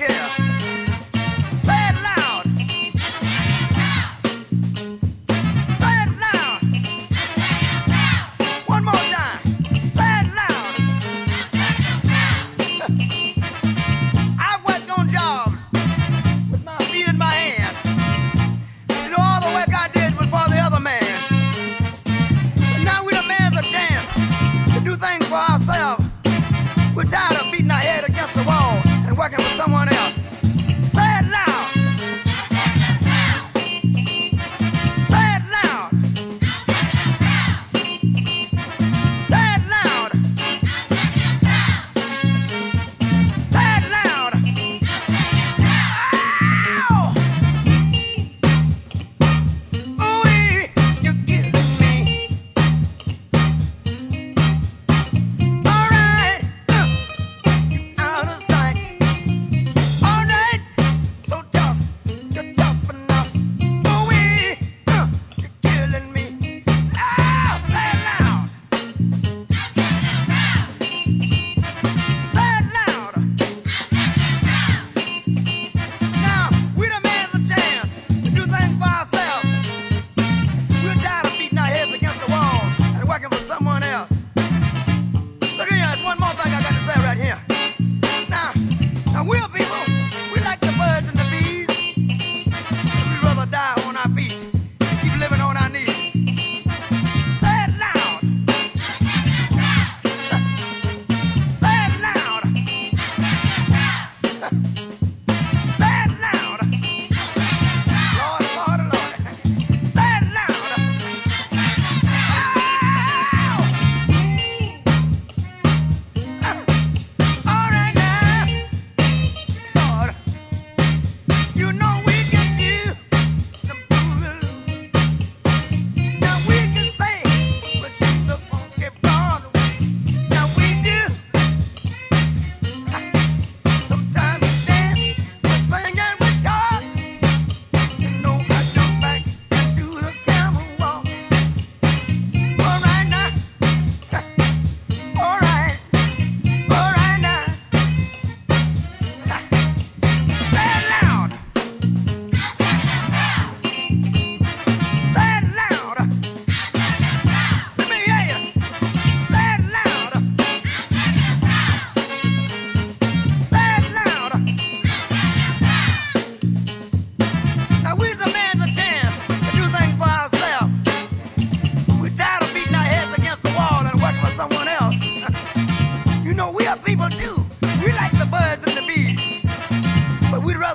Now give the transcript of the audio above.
yeah. We'll be. birds and the bees. But we'd rather